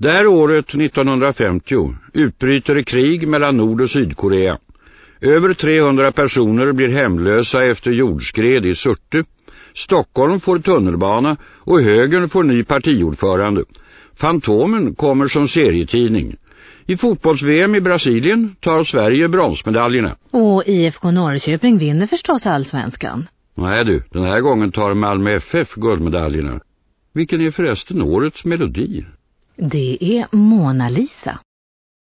Det här året 1950 utbryter det krig mellan Nord- och Sydkorea. Över 300 personer blir hemlösa efter jordskred i Surte. Stockholm får tunnelbana och högern får ny partiordförande. Fantomen kommer som serietidning. I fotbolls-VM i Brasilien tar Sverige bronsmedaljerna. Och IFK Norrköping vinner förstås allsvenskan. Nej du, den här gången tar Malmö FF guldmedaljerna. Vilken är förresten årets melodi? Det är Mona Lisa.